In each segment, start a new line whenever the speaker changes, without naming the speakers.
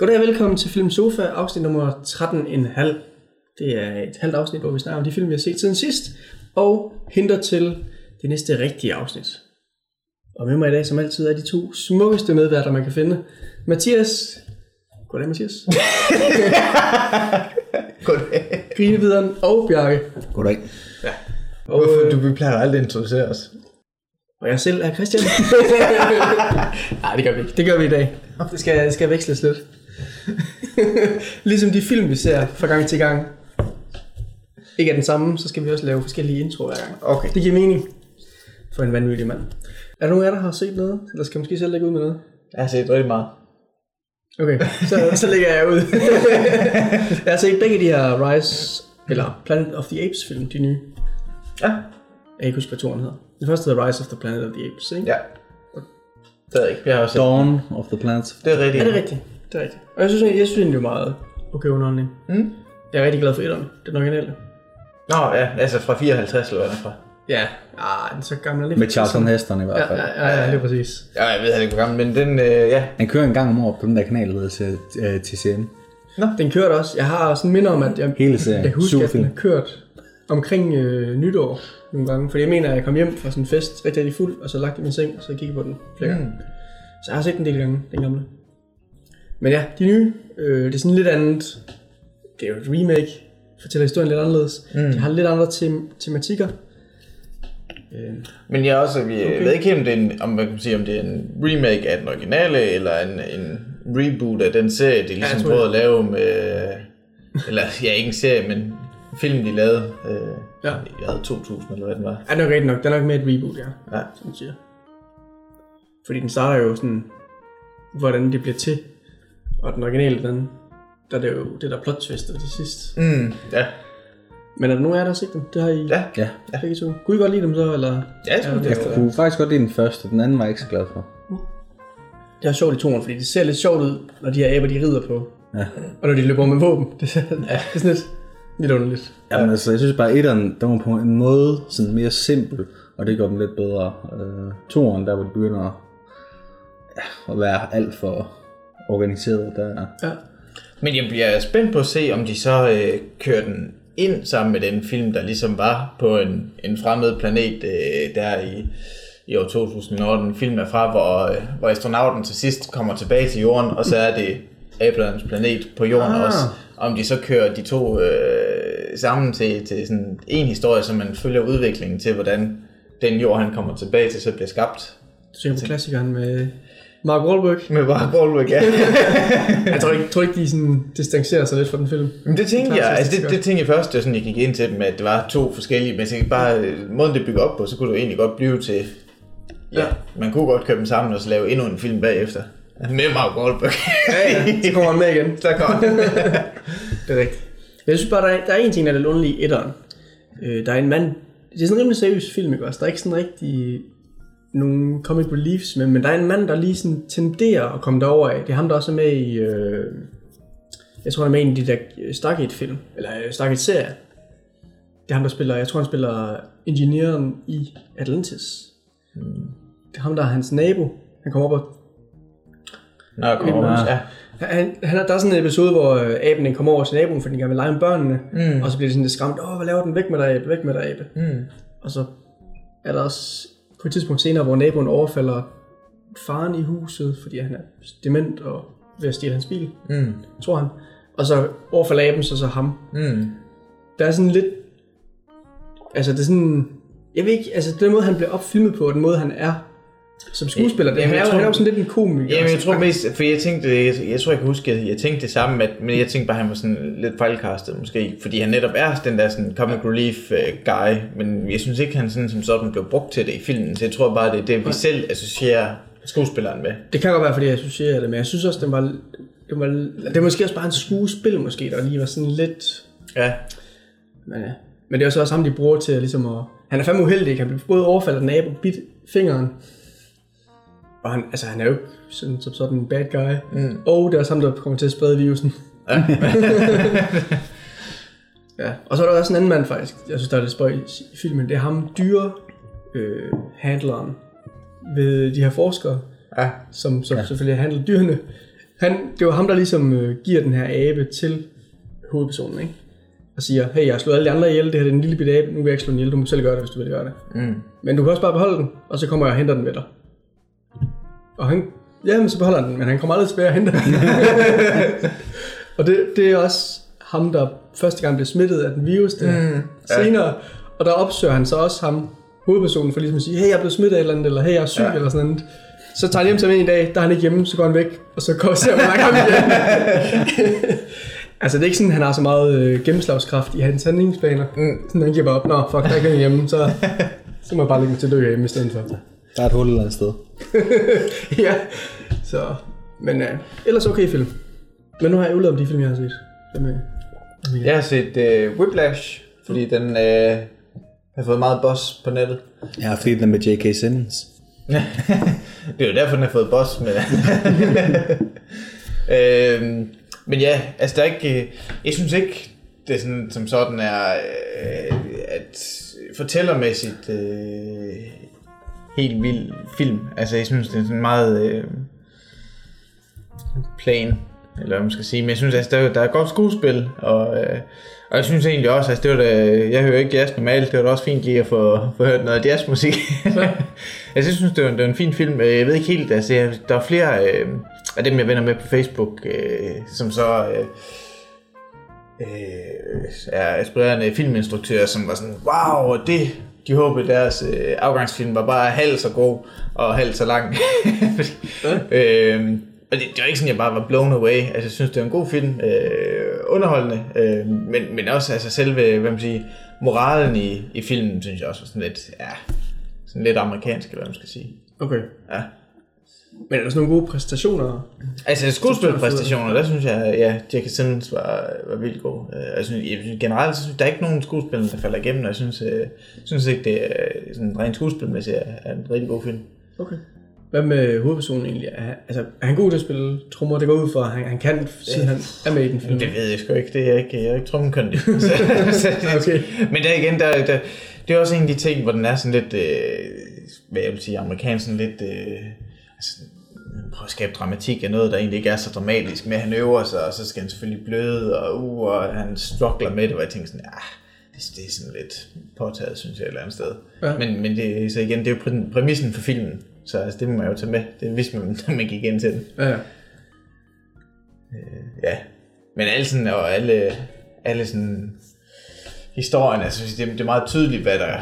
Goddag og velkommen til Film Sofa, afsnit nummer 13,5. Det er et halvt afsnit, hvor vi snakker om de film, vi har set siden sidst, og henter til det næste rigtige afsnit. Og med mig i dag, som altid, er de to smukkeste medværter, man kan finde. Mathias. Goddag, Mathias.
Goddag.
Grinevideren og Bjarke.
Goddag.
Og,
Hvorfor?
øh,
Du vi plejer aldrig at introducere os.
og jeg selv er Christian. Nej, det gør vi ikke. Det gør vi i dag. Det skal, det skal veksles lidt. ligesom de film, vi ser fra gang til gang, ikke er den samme, så skal vi også lave forskellige introer hver gang.
Okay.
Det giver mening for en vanvittig mand. Er der nogen af jer, der har set noget? Eller skal jeg måske selv lægge ud med noget?
Jeg har set rigtig meget.
Okay, så, så lægger jeg ud. jeg har set begge de her Rise, eller Planet of the Apes film, de nye.
Ja.
Jeg kan ikke huske, hvad hedder. Den første hedder Rise of the Planet of the Apes, ikke?
Ja. Det ved jeg ikke. Jeg har også set.
Dawn of the Planets.
Det er rigtigt.
Er det rigtigt? Det er rigtigt. Og jeg synes, egentlig- jeg synes egentlig, det er meget okay underholdning.
Mm.
Jeg er rigtig glad for etteren, den originale.
Nå, ja. Altså fra 54 eller hvad den fra.
Ja, ah, den er så gammel. er lidt-
Med Charlton Heston i hvert
Ja,
fald.
ja, ja, ja, lige præcis.
Ja, jeg ved heller ikke, hvor gammel, men den, øh, ja.
Han kører en gang om året på den der kanal, der hedder til, øh, TCN.
Den kørte også. Jeg har sådan minder om, at jeg,
Hele serien.
jeg kan huske,
Super
at den har kørt omkring øh, nytår nogle gange. Fordi jeg mener, at jeg kom hjem fra sådan en fest, rigtig, rigtig fuld, og så lagt i min seng, og så kiggede på den flere gange.
Mm.
Så jeg har set den en del gange, den gamle. Men ja, de nye, øh, det er sådan lidt andet. Det er jo et remake, fortæller historien lidt anderledes. Mm. De har lidt andre tem- tematikker. Øh,
Men jeg også, vi
Okay.
okay. ved ikke om det er en, om man kan sige, om det er en remake af den originale, eller en, en reboot af den serie, de ligesom
tror
prøvede at lave med, eller ja, ikke en serie, men en film, de lavede, øh,
Ja.
jeg havde 2000, eller hvad den var.
er nok rigtigt nok. Den er nok med et reboot, ja.
Ja.
Som siger. Fordi den starter jo sådan, hvordan det bliver til. Og den originale, den, der er det jo det der plot twistet til sidst.
Mm, ja.
Men er der nogen af jer, der har set dem? Det har I
Ja.
Ja.
begge to. Kunne I godt lide dem så, eller?
Ja, jeg tror, det
Jeg kunne faktisk godt lide den første, den anden var jeg ikke så glad for.
Det er sjovt i toren, fordi det ser lidt sjovt ud, når de her aber, de rider på.
Ja.
Og når de løber med våben. Det, ser, ja. det er sådan lidt, lidt underligt.
Jamen altså, jeg synes bare, at etteren, den var på en måde sådan mere simpel, og det gør den lidt bedre. Øh, toeren, der hvor det begynder at, ja, at være alt for organiseret, der
Ja.
Men jeg bliver spændt på at se, om de så øh, kører den ind sammen med den film, der ligesom var på en, en fremmed planet øh, der i, i år 2000, når den film er fra, hvor, øh, hvor astronauten til sidst kommer tilbage til jorden, og så er det Abrams planet på jorden
Ah.
også. Om de så kører de to øh, sammen til, til sådan en historie, så man følger udviklingen til, hvordan den jord, han kommer tilbage til, så bliver skabt.
Tænker på klassikeren med Mark Wahlberg.
Med bare Wahlberg, ja.
Jeg tror ikke, tror ikke de sådan distancerer sig lidt fra den film.
Men det tænkte jeg,
så
altså
det
det, tænkte jeg først, var sådan, jeg gik ind til dem, at det var to forskellige, men jeg bare, øh, måden det bygger op på, så kunne det egentlig godt blive til, ja,
Ja.
man kunne godt købe dem sammen og så lave endnu en film bagefter. Med Mark Wahlberg.
Ja, ja. Så kommer han med igen.
Så kom
Det er rigtigt. Jeg synes bare, der er, der er en ting, der er lidt underlig i etteren. Øh, der er en mand... Det er sådan en rimelig seriøs film, ikke også? Der er ikke sådan rigtig nogen comic reliefs med, men der er en mand, der lige sådan tenderer at komme derover af. Det er ham, der også er med i... Øh, jeg tror, han er med i en af de der Stargate-film, eller øh, Stargate-serie. Det er ham, der spiller... Jeg tror, han spiller ingeniøren i Atlantis. Det er ham, der er hans nabo. Han kommer op og
Nå, kom over. Ja.
han, han, er- der er sådan en episode, hvor øh, aben den kommer over til naboen, fordi den gerne vil lege med børnene.
Mm.
Og så bliver det sådan lidt skræmt. Åh, hvad laver den? Væk med dig, abe. Væk med dig, abe.
Mm.
Og så er der også på et tidspunkt senere, hvor naboen overfalder faren i huset, fordi han er dement og ved at stjæle hans bil,
Mm.
tror han. Og så overfalder aben så, så ham.
Mm.
Der er sådan lidt... Altså, det er sådan... Jeg ved ikke, altså den måde, han bliver opfilmet på, og den måde, han er som skuespiller, det,
Jamen,
er,
jeg
jo-
tror-
han er jo sådan lidt en komiker.
Jamen, jeg tror mest, for jeg tænkte, jeg, jeg tror, jeg kan huske, at jeg tænkte det samme, at, men jeg tænkte bare, at han var sådan lidt fejlkastet måske, fordi han netop er den der sådan comic relief uh, guy, men jeg synes ikke, han sådan som sådan blev brugt til det i filmen, så jeg tror bare, det er det, vi selv associerer skuespilleren med.
Det kan godt være, fordi jeg associerer det, men jeg synes også, den var, det var, det er måske også bare en skuespil, måske, der lige var sådan lidt...
Ja,
Men, ja. men det er jo så også ham, de bruger til ligesom at... Han er fandme uheldig, han bliver både overfaldet af nabo, bit fingeren. Og han, altså, han er jo sådan, som sådan en bad guy.
Mm.
Og det er også ham, der kommer til at sprede virusen.
Ja.
ja. Og så er der også en anden mand faktisk, jeg synes, der er lidt spøj i filmen. Det er ham, dyre øh, handleren ved de her forskere,
ja.
som, som ja. selvfølgelig handler dyrene. Han, det var ham, der ligesom øh, giver den her abe til hovedpersonen, ikke? Og siger, hey, jeg har slået alle de andre ihjel, det her det er en lille bitte abe, nu vil jeg ikke slå den ihjel, du må selv gøre det, hvis du vil gøre det.
Mm.
Men du kan også bare beholde den, og så kommer jeg og henter den ved dig. Og han, ja, men så beholder han den, men han kommer aldrig tilbage og henter den. og det, det er også ham, der første gang blev smittet af den virus der. Mm,
ja.
Senere, og der opsøger han så også ham, hovedpersonen, for ligesom at sige, hey, jeg er blevet smittet af et eller andet, eller hey, jeg er syg, ja. eller sådan noget. Så tager han hjem til ham en dag, der er han ikke hjemme, så går han væk, og så går ser man ham igen. altså det er ikke sådan, at han har så meget øh, gennemslagskraft i hans handlingsplaner. Mm. Sådan, han giver bare op, nå, fuck, der er ikke hjemme, så, så må jeg bare lægge mig til at dø hjemme i stedet for.
Der er et hul et eller andet sted.
ja, så, men øh, ellers okay film. Men nu har jeg udladet om de film, jeg har set. Dem, øh,
Jeg har set uh, Whiplash, fordi den uh, har fået meget boss på nettet.
Jeg har fedt med J.K. Simmons.
det er jo derfor, den har fået boss med øhm, Men ja, altså der er ikke... øh, Jeg synes ikke, det er sådan, som sådan er, øh, at fortællermæssigt øh, helt vild film. Altså jeg synes, det er sådan meget øh, plan, eller hvad man skal sige. Men jeg synes, altså, der, er- der er godt skuespil, og, øh, og jeg synes egentlig også, altså det var da, jeg hører ikke jazz normalt, det var da også fint lige at få, få hørt noget jazzmusik. altså jeg synes, det var, det var en fin film. Øh, Jeg ved ikke helt, altså jeg, der er flere øh, af dem, jeg venner med på Facebook, øh, som så... Øh, øh, er aspirerende filminstruktører, som var sådan, wow, det, de håbede deres øh, afgangsfilm var bare halvt så god og halvt så lang. øh, og det, det var ikke sådan, jeg bare var blown away. Altså, jeg synes, det var en god film. Øh, underholdende. Øh, men, men også altså, selve, hvad man siger, moralen i, i filmen, synes jeg også var sådan lidt, ja, sådan lidt amerikansk, eller hvad man skal sige.
okay.
Ja.
Men er der sådan nogle gode præstationer?
Altså skuespilpræstationer, der synes jeg, ja, Jackie Simmons var, var vildt god. Øh, Jeg synes, jeg synes generelt, så synes, der er ikke nogen skuespillere, der falder igennem, og jeg synes, øh, synes ikke, det er sådan rent skuespilmæssigt er, er en rigtig god film.
Okay. Hvad med hovedpersonen egentlig? Er, altså, er han god til at spille trommer? Det går ud for, han, han kan, siden han er med i den film.
Det ved jeg sgu ikke, det er jeg ikke, jeg er ikke så-
Okay.
Men der igen, der, der, det er også en af de ting, hvor den er sådan lidt, øh, hvad jeg vil sige, amerikansk, sådan lidt, øh, altså, prøve at skabe dramatik af noget, der egentlig ikke er så dramatisk, at han øver sig, og så skal han selvfølgelig bløde, og, uh, og han struggler med det, hvor jeg tænker sådan, ah, det, det er sådan lidt påtaget, synes jeg, et eller andet sted.
Ja.
Men, men det, så igen, det er jo præ- præmissen for filmen, så altså, det må man jo tage med. Det vidste man, da man gik ind til den.
Ja, ja.
Ja, men alle sådan, og alle, alle sådan historien, altså det, det er meget tydeligt, hvad der,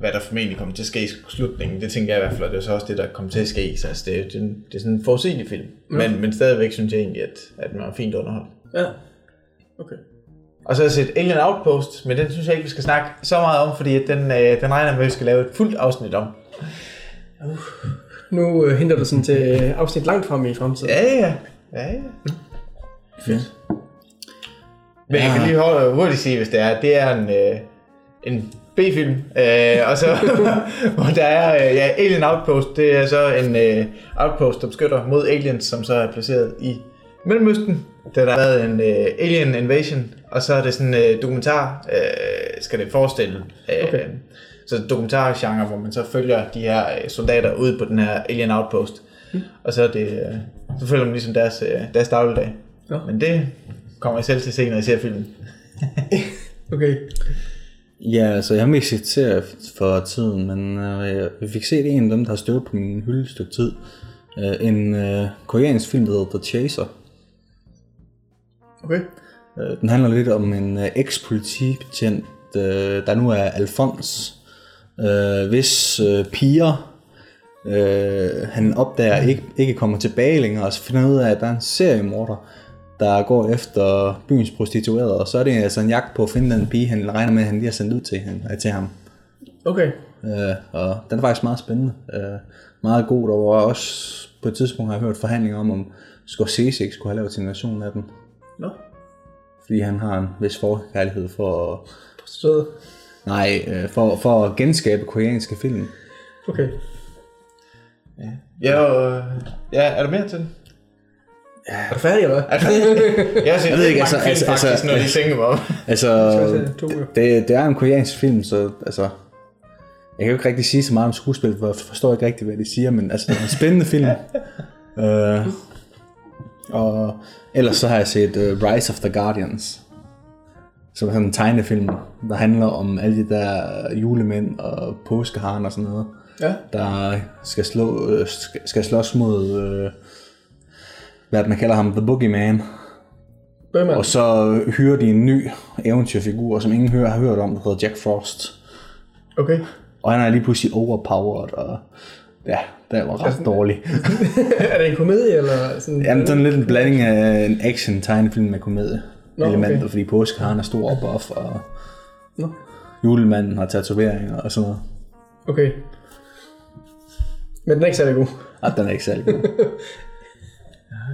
hvad der formentlig kommer til at ske i slutningen. Det tænker jeg i hvert fald, og det er så også det, der kommer til at ske. Så altså, det, er- det, er det er sådan en forudsigelig film. Men, men stadigvæk synes jeg egentlig, at, at den var fint underholdt.
ja. Okay.
Og så har jeg set Alien Outpost, men den synes jeg ikke, vi skal snakke så meget om, fordi den, øh, den regner med, at vi skal lave et fuldt afsnit om.
Nu øh, henter du sådan til øh, afsnit langt frem i fremtiden.
Ja, ja. ja, ja.
Fedt.
Men jeg kan lige hurtigt- sige, hvis det er, det er en, øh, en B-film, øh, og så, hvor der er, øh, ja, Alien Outpost, det er så en øh, outpost, der beskytter mod aliens, som så er placeret i Mellemøsten, der der har været en øh, alien invasion, og så er det sådan en øh, dokumentar, øh, skal det forestille. Øh,
Okay.
Så dokumentargenre, hvor man så følger de her øh, soldater ud på den her alien outpost, og så, er det, øh, så følger man ligesom deres, øh, deres dagligdag.
Nå.
Men det kommer jeg selv til at se, når jeg ser filmen.
Okay.
Ja, altså jeg har mest set serier for tiden, men øh, jeg fik set en af dem, der har stået på min hylde et stykke tid. Øh, en øh, koreansk film, der hedder The Chaser.
Okay.
Øh, den handler lidt om en øh, eks-politibetjent, øh, der nu er Alfons, øh, hvis øh, piger øh, han opdager ikke, ikke kommer tilbage længere, og så finder ud af, at der er en seriemorder, der går efter byens prostituerede, og så er det altså en jagt på at finde den pige, han regner med, at han lige har sendt ud til, hende, til ham.
Okay.
Øh, og den er faktisk meget spændende. Øh, meget god. Der var også på et tidspunkt, har jeg hørt forhandlinger om, om Scorsese ikke skulle have lavet sin version af den.
Nå.
Fordi han har en vis forkærlighed for at,
Så,
nej, øh, for, for at genskabe koreanske film.
okay.
Ja, og, ja, er der mere til den?
Er du færdig, eller hvad?
Altså, jeg har set
Jeg ved ikke, altså-
film
altså-
faktisk,
altså-
når de tænker mig om.
Altså, det, det er en koreansk film, så altså, jeg kan jo ikke rigtig sige så meget om skuespil, for jeg forstår ikke rigtig, hvad de siger, men altså, det er en spændende film. øh, Og ellers så har jeg set uh, Rise of the Guardians, som er sådan en tegnefilm, der handler om alle de der julemænd og påskeharen og sådan noget,
Ja.
der skal, slå, øh, skal, skal slås mod, øh, hvad man kalder ham, The Boogeyman.
Bøhman.
Og så hyrer de en ny eventyrfigur, som ingen hører, har hørt om, der hedder Jack Frost.
Okay.
Og han er lige pludselig overpowered, og ja, det var ret dårligt.
er det en komedie, eller sådan?
Jamen, sådan lidt en blanding af en action tegnefilm med komedie
Nå,
elementer,
okay.
fordi påskeharen er stor og buff, og
Nå.
julemanden har tatoveringer og sådan noget.
Okay. Men den er ikke særlig god.
Og den er ikke særlig god.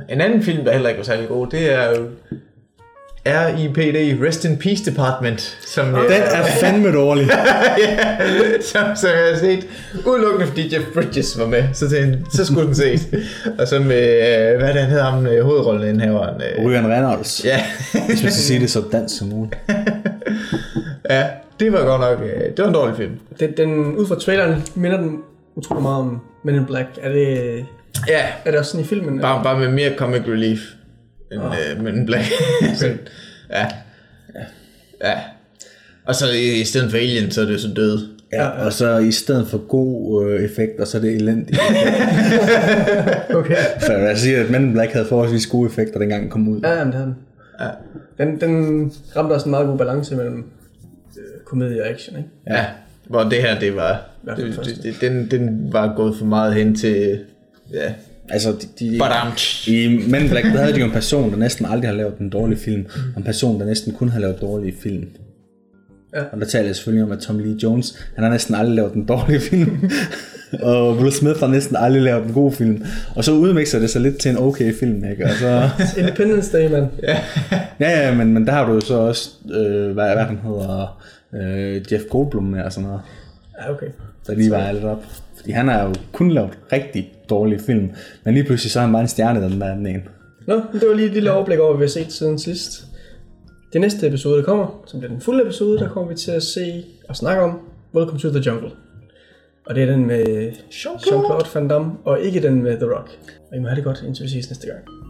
En anden film, der heller ikke var særlig god, det er jo R.I.P.D. Rest in Peace Department, som,
den er fandme dårlig.
ja, som, som jeg har set udelukkende fordi Jeff Bridges var med, så, jeg, så skulle den ses. Og så med, øh, hvad det, han hedder ham, øh, hovedrollen indhaveren. øh,
Ryan Reynolds.
Ja,
Hvis man skal sige det så dansk som muligt.
ja, det var godt nok, øh, det var en dårlig film.
Den, den, ud fra traileren minder den utrolig meget om Men in Black. Er det,
Ja,
er det også sådan i filmen?
bare, bare med mere comic relief end oh. øh, Men in Black. Så, ja. ja. Og så i, i stedet for Alien, så er det så død.
Ja, og så i stedet for god øh, effekt, og så er det elendigt.
Okay.
Så jeg siger, at Men in Black havde forholdsvis gode effekter, dengang den kom ud.
Ja, jamen, det har den.
Ja.
Den, den ramte også en meget god balance mellem øh, komedie og action, ikke?
Ja, hvor det her, det var, det, det, det, den, den var gået for meget hen til, ja,
Altså, de, de. I Men Black, der havde de jo en person, der næsten aldrig har lavet en dårlig film, og en person, der næsten kun har lavet dårlige film.
Ja.
Og der taler jeg selvfølgelig om, at Tom Lee Jones, han har næsten aldrig lavet en dårlig film. og Will Smith har næsten aldrig lavet en god film. Og så udmixer det sig lidt til en okay film, ikke? Og så,
Independence Day, mand.
Ja.
ja, ja, men, men der har du jo så også, øh, hvad, hvad han hedder, øh, Jeff Goldblum med og sådan noget,
Ja, okay.
Der lige var lidt op. Fordi han har jo kun lavet rigtig dårlige film, men lige pludselig så er han bare en stjerne, den der den ene.
Nå, det var lige et lille overblik over, hvad vi har set siden sidst. Det næste episode, der kommer, som bliver den fulde episode, der kommer vi til at se og snakke om Welcome to the Jungle. Og det er den med Jean-Claude Van Damme, og ikke den med The Rock. Og I må have det godt, indtil vi ses næste gang.